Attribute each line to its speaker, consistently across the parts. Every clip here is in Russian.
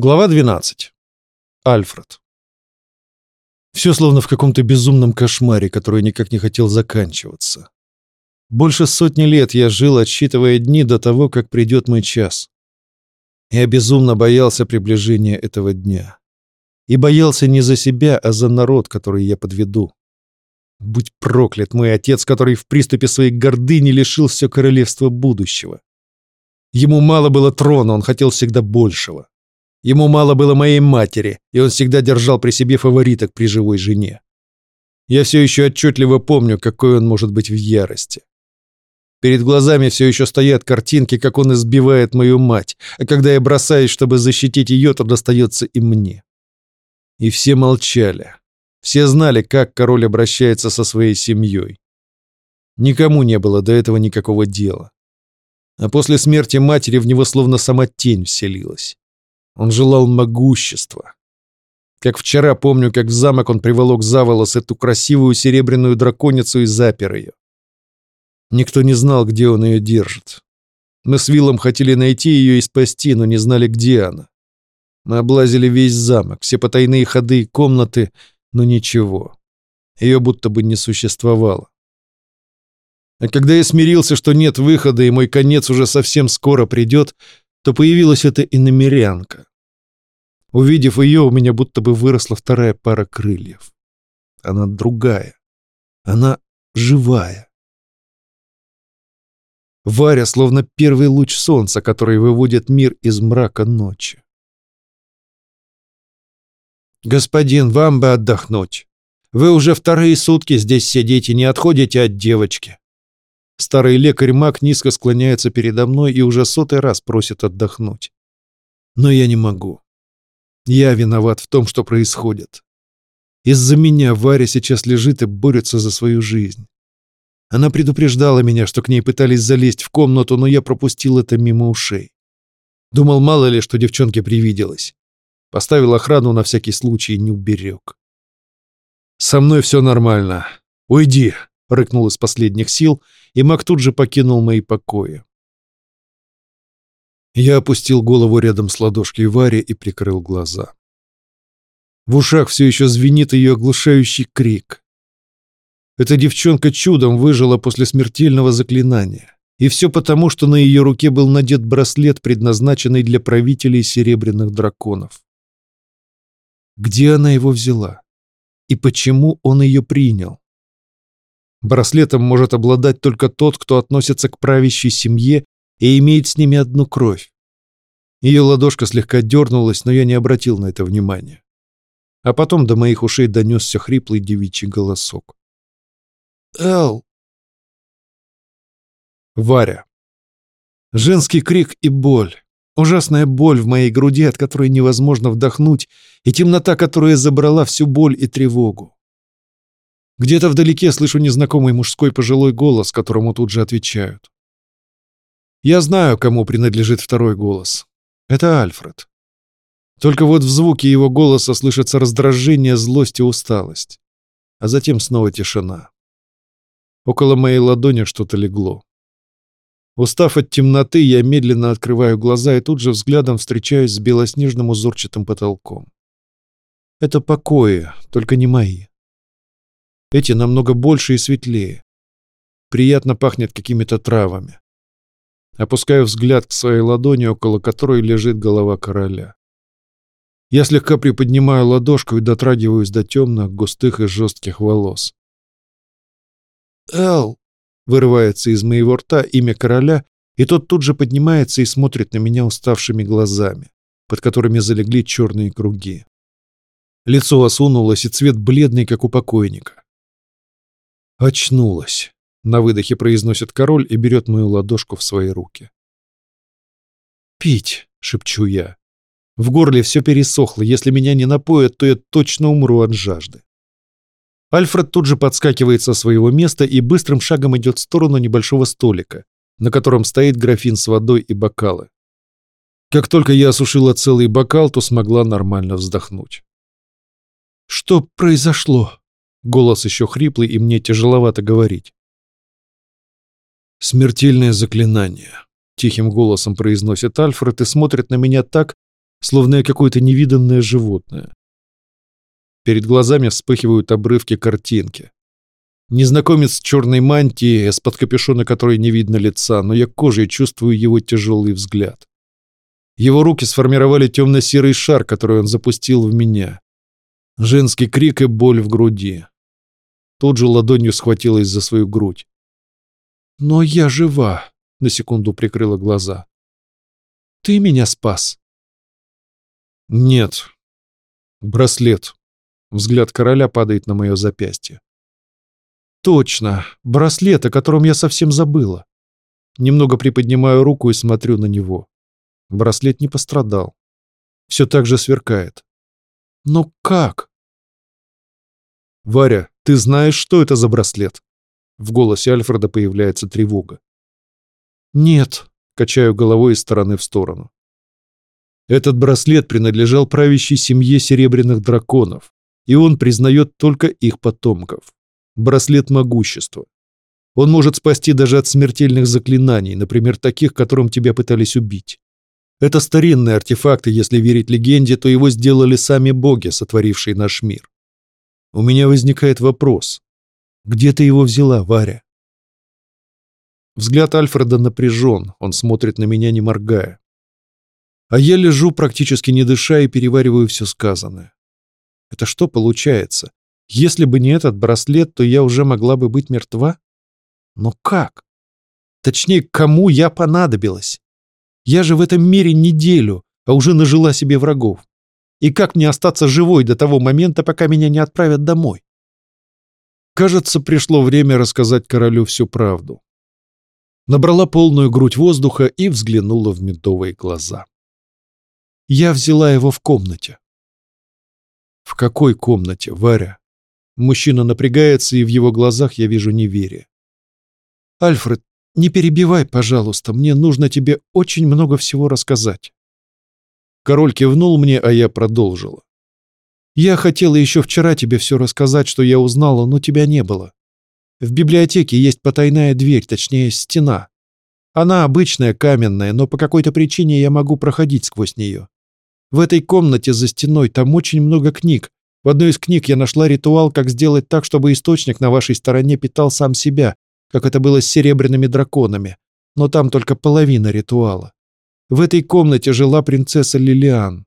Speaker 1: Глава 12. Альфред. Все словно в каком-то безумном кошмаре, который никак не хотел заканчиваться. Больше сотни лет я жил, отсчитывая дни до того, как придет мой час. Я безумно боялся приближения этого дня. И боялся не за себя, а за народ, который я подведу. Будь проклят мой отец, который в приступе своей гордыни лишил все королевство будущего. Ему мало было трона, он хотел всегда большего. Ему мало было моей матери, и он всегда держал при себе фавориток при живой жене. Я все еще отчетливо помню, какой он может быть в ярости. Перед глазами все еще стоят картинки, как он избивает мою мать, а когда я бросаюсь, чтобы защитить ее, то достается и мне. И все молчали. Все знали, как король обращается со своей семьей. Никому не было до этого никакого дела. А после смерти матери в него словно сама тень вселилась. Он желал могущества. Как вчера помню, как в замок он приволок Заволос эту красивую серебряную драконицу и запер ее. Никто не знал, где он ее держит. Мы с Виллом хотели найти ее и спасти, но не знали, где она. Мы облазили весь замок, все потайные ходы и комнаты, но ничего. Ее будто бы не существовало. А когда я смирился, что нет выхода и мой конец уже совсем скоро придет, то появилась эта иномерянка. Увидев ее, у меня будто бы выросла вторая пара крыльев. Она другая. Она живая. Варя словно первый луч солнца, который выводит мир из мрака ночи. «Господин, вам бы отдохнуть. Вы уже вторые сутки здесь сидите, не отходите от девочки». Старый лекарь-маг низко склоняется передо мной и уже сотый раз просит отдохнуть. Но я не могу. Я виноват в том, что происходит. Из-за меня Варя сейчас лежит и борется за свою жизнь. Она предупреждала меня, что к ней пытались залезть в комнату, но я пропустил это мимо ушей. Думал, мало ли, что девчонке привиделось. Поставил охрану на всякий случай и не уберег. «Со мной все нормально. Уйди!» — рыкнул из последних сил, и Мак тут же покинул мои покои. Я опустил голову рядом с ладошкой Вари и прикрыл глаза. В ушах все еще звенит ее оглушающий крик. Эта девчонка чудом выжила после смертельного заклинания. И все потому, что на ее руке был надет браслет, предназначенный для правителей серебряных драконов. Где она его взяла? И почему он ее принял? Браслетом может обладать только тот, кто относится к правящей семье и имеет с ними одну кровь. Ее ладошка слегка дернулась, но я не обратил на это внимания. А потом до моих ушей донесся хриплый девичий голосок. «Эл!» Варя. Женский крик и боль. Ужасная боль в моей груди, от которой невозможно вдохнуть, и темнота, которая забрала всю боль и тревогу. Где-то вдалеке слышу незнакомый мужской пожилой голос, которому тут же отвечают. Я знаю, кому принадлежит второй голос. Это Альфред. Только вот в звуке его голоса слышится раздражение, злость и усталость. А затем снова тишина. Около моей ладони что-то легло. Устав от темноты, я медленно открываю глаза и тут же взглядом встречаюсь с белоснежным узорчатым потолком. Это покои, только не мои. Эти намного больше и светлее. Приятно пахнет какими-то травами опускаю взгляд к своей ладони, около которой лежит голова короля. Я слегка приподнимаю ладошку и дотрагиваюсь до темных, густых и жестких волос. «Эл!» — вырывается из моего рта имя короля, и тот тут же поднимается и смотрит на меня уставшими глазами, под которыми залегли черные круги. Лицо осунулось, и цвет бледный, как у покойника. Очнулась. На выдохе произносит король и берет мою ладошку в свои руки. «Пить!» — шепчу я. В горле все пересохло, если меня не напоят, то я точно умру от жажды. Альфред тут же подскакивает со своего места и быстрым шагом идет в сторону небольшого столика, на котором стоит графин с водой и бокалы. Как только я осушила целый бокал, то смогла нормально вздохнуть. «Что произошло?» Голос еще хриплый, и мне тяжеловато говорить. «Смертельное заклинание», — тихим голосом произносит Альфред и смотрит на меня так, словно я какое-то невиданное животное. Перед глазами вспыхивают обрывки картинки. Незнакомец в черной мантии, с под капюшона которой не видно лица, но я кожей чувствую его тяжелый взгляд. Его руки сформировали темно-серый шар, который он запустил в меня. Женский крик и боль в груди. Тут же ладонью схватилась за свою грудь. «Но я жива!» — на секунду прикрыла глаза. «Ты меня спас!» «Нет. Браслет!» Взгляд короля падает на мое запястье. «Точно! Браслет, о котором я совсем забыла!» Немного приподнимаю руку и смотрю на него. Браслет не пострадал. Все так же сверкает. «Но как?» «Варя, ты знаешь, что это за браслет?» В голосе Альфреда появляется тревога. «Нет», — качаю головой из стороны в сторону. Этот браслет принадлежал правящей семье серебряных драконов, и он признает только их потомков. Браслет могущества. Он может спасти даже от смертельных заклинаний, например, таких, которым тебя пытались убить. Это старинные артефакты, если верить легенде, то его сделали сами боги, сотворившие наш мир. У меня возникает вопрос. Где ты его взяла, Варя?» Взгляд Альфреда напряжен, он смотрит на меня, не моргая. А я лежу, практически не дыша, и перевариваю все сказанное. Это что получается? Если бы не этот браслет, то я уже могла бы быть мертва? Но как? Точнее, кому я понадобилась? Я же в этом мире неделю, а уже нажила себе врагов. И как мне остаться живой до того момента, пока меня не отправят домой? Кажется, пришло время рассказать королю всю правду. Набрала полную грудь воздуха и взглянула в медовые глаза. Я взяла его в комнате. В какой комнате, Варя? Мужчина напрягается, и в его глазах я вижу неверие. Альфред, не перебивай, пожалуйста, мне нужно тебе очень много всего рассказать. Король кивнул мне, а я продолжила. Я хотела еще вчера тебе все рассказать, что я узнала, но тебя не было. В библиотеке есть потайная дверь, точнее, стена. Она обычная, каменная, но по какой-то причине я могу проходить сквозь нее. В этой комнате за стеной там очень много книг. В одной из книг я нашла ритуал, как сделать так, чтобы источник на вашей стороне питал сам себя, как это было с серебряными драконами. Но там только половина ритуала. В этой комнате жила принцесса Лилиан.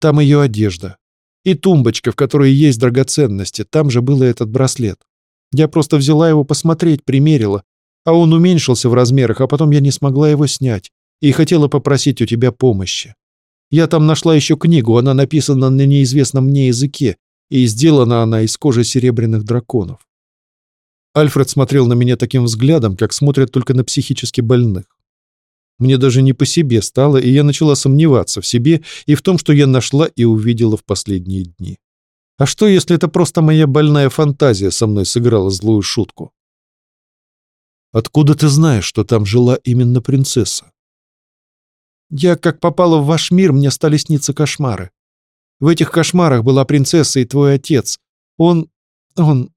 Speaker 1: Там ее одежда. И тумбочка, в которой есть драгоценности, там же был и этот браслет. Я просто взяла его посмотреть, примерила, а он уменьшился в размерах, а потом я не смогла его снять и хотела попросить у тебя помощи. Я там нашла еще книгу, она написана на неизвестном мне языке, и сделана она из кожи серебряных драконов. Альфред смотрел на меня таким взглядом, как смотрят только на психически больных. Мне даже не по себе стало, и я начала сомневаться в себе и в том, что я нашла и увидела в последние дни. А что, если это просто моя больная фантазия со мной сыграла злую шутку? Откуда ты знаешь, что там жила именно принцесса? Я, как попала в ваш мир, мне стали сниться кошмары. В этих кошмарах была принцесса и твой отец. Он... он...»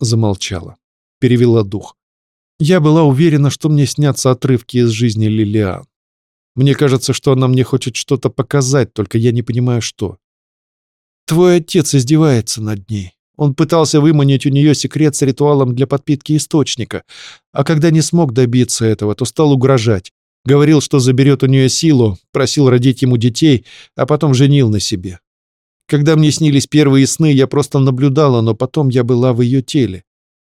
Speaker 1: Замолчала. Перевела дух. Я была уверена, что мне снятся отрывки из жизни Лилиан. Мне кажется, что она мне хочет что-то показать, только я не понимаю, что. Твой отец издевается над ней. Он пытался выманить у нее секрет с ритуалом для подпитки источника, а когда не смог добиться этого, то стал угрожать. Говорил, что заберет у нее силу, просил родить ему детей, а потом женил на себе. Когда мне снились первые сны, я просто наблюдала, но потом я была в ее теле.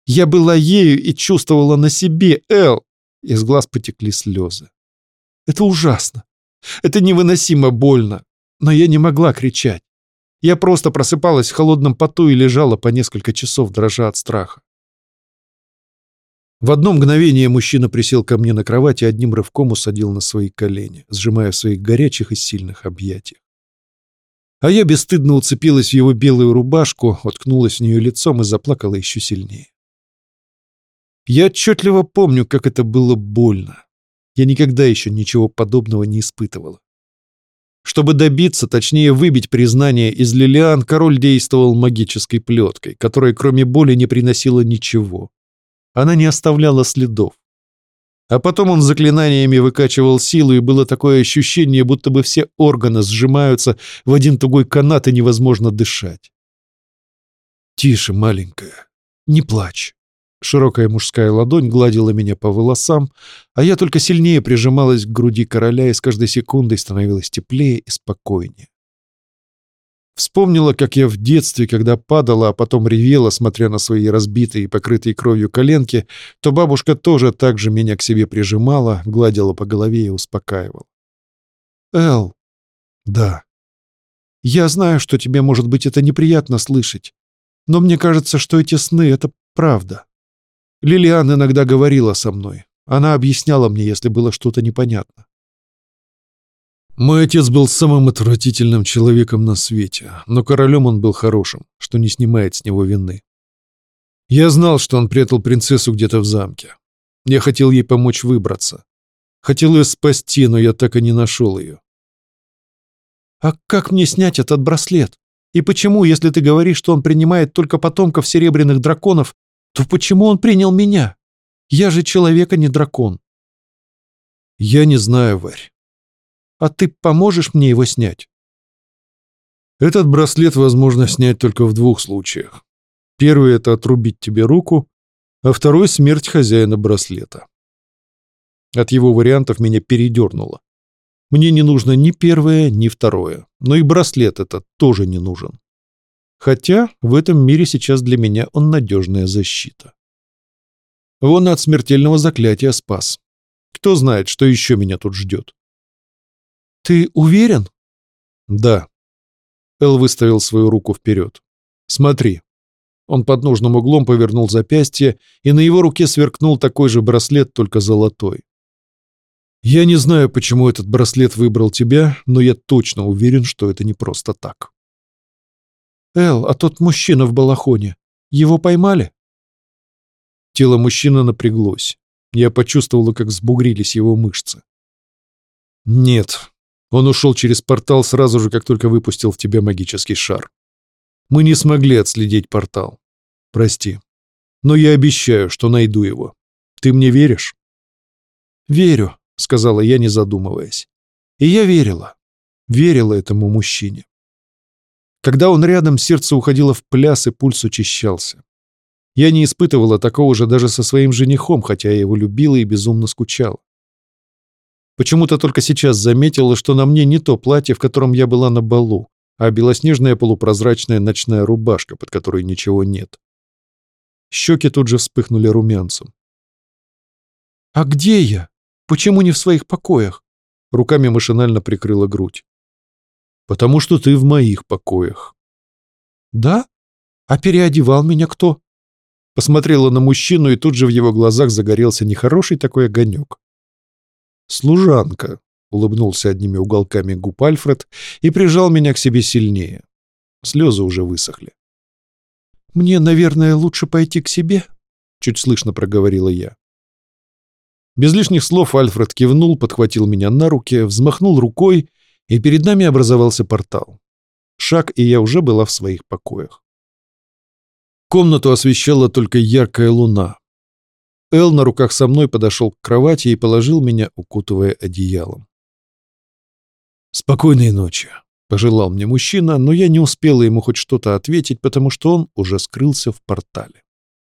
Speaker 1: Я была ею и чувствовала на себе, Эл!» Из глаз потекли слезы. «Это ужасно. Это невыносимо больно. Но я не могла кричать. Я просто просыпалась в холодном поту и лежала по несколько часов, дрожа от страха. В одно мгновение мужчина присел ко мне на кровать и одним рывком усадил на свои колени, сжимая в своих горячих и сильных объятиях. А я бесстыдно уцепилась в его белую рубашку, уткнулась в нее лицом и заплакала еще сильнее. Я отчетливо помню, как это было больно. Я никогда еще ничего подобного не испытывала. Чтобы добиться, точнее выбить признание из Лилиан, король действовал магической плеткой, которая кроме боли не приносила ничего. Она не оставляла следов. А потом он заклинаниями выкачивал силу, и было такое ощущение, будто бы все органы сжимаются в один тугой канат, и невозможно дышать. «Тише, маленькая, не плачь», Широкая мужская ладонь гладила меня по волосам, а я только сильнее прижималась к груди короля и с каждой секундой становилась теплее и спокойнее. Вспомнила, как я в детстве, когда падала, а потом ревела, смотря на свои разбитые и покрытые кровью коленки, то бабушка тоже так же меня к себе прижимала, гладила по голове и успокаивала. «Эл, да, я знаю, что тебе, может быть, это неприятно слышать, но мне кажется, что эти сны — это правда». Лилиан иногда говорила со мной. Она объясняла мне, если было что-то непонятно. Мой отец был самым отвратительным человеком на свете, но королем он был хорошим, что не снимает с него вины. Я знал, что он прятал принцессу где-то в замке. Я хотел ей помочь выбраться. Хотел ее спасти, но я так и не нашел ее. «А как мне снять этот браслет? И почему, если ты говоришь, что он принимает только потомков серебряных драконов, то почему он принял меня? Я же человек, а не дракон. Я не знаю, Варь. А ты поможешь мне его снять? Этот браслет возможно снять только в двух случаях. Первый — это отрубить тебе руку, а второй — смерть хозяина браслета. От его вариантов меня передернуло. Мне не нужно ни первое, ни второе. Но и браслет этот тоже не нужен. Хотя в этом мире сейчас для меня он надежная защита. Вон от смертельного заклятия спас. Кто знает, что еще меня тут ждет. «Ты уверен?» «Да». Эл выставил свою руку вперед. «Смотри». Он под нужным углом повернул запястье, и на его руке сверкнул такой же браслет, только золотой. «Я не знаю, почему этот браслет выбрал тебя, но я точно уверен, что это не просто так». «Эл, а тот мужчина в балахоне. Его поймали?» Тело мужчины напряглось. Я почувствовала, как сбугрились его мышцы. «Нет», он ушел через портал сразу же, как только выпустил в тебя магический шар. Мы не смогли отследить портал. Прости. Но я обещаю, что найду его. Ты мне веришь? «Верю», — сказала я, не задумываясь. И я верила. Верила этому мужчине. Когда он рядом, сердце уходило в пляс и пульс учащался. Я не испытывала такого же даже со своим женихом, хотя я его любила и безумно скучала. Почему-то только сейчас заметила, что на мне не то платье, в котором я была на балу, а белоснежная полупрозрачная ночная рубашка, под которой ничего нет. Щеки тут же вспыхнули румянцем. «А где я? Почему не в своих покоях?» Руками машинально прикрыла грудь потому что ты в моих покоях». «Да? А переодевал меня кто?» Посмотрела на мужчину, и тут же в его глазах загорелся нехороший такой огонек. «Служанка», — улыбнулся одними уголками губ Альфред и прижал меня к себе сильнее. Слезы уже высохли. «Мне, наверное, лучше пойти к себе», — чуть слышно проговорила я. Без лишних слов Альфред кивнул, подхватил меня на руки, взмахнул рукой, и перед нами образовался портал. Шаг, и я уже была в своих покоях. Комнату освещала только яркая луна. Эл на руках со мной подошел к кровати и положил меня, укутывая одеялом. «Спокойной ночи», — пожелал мне мужчина, но я не успела ему хоть что-то ответить, потому что он уже скрылся в портале.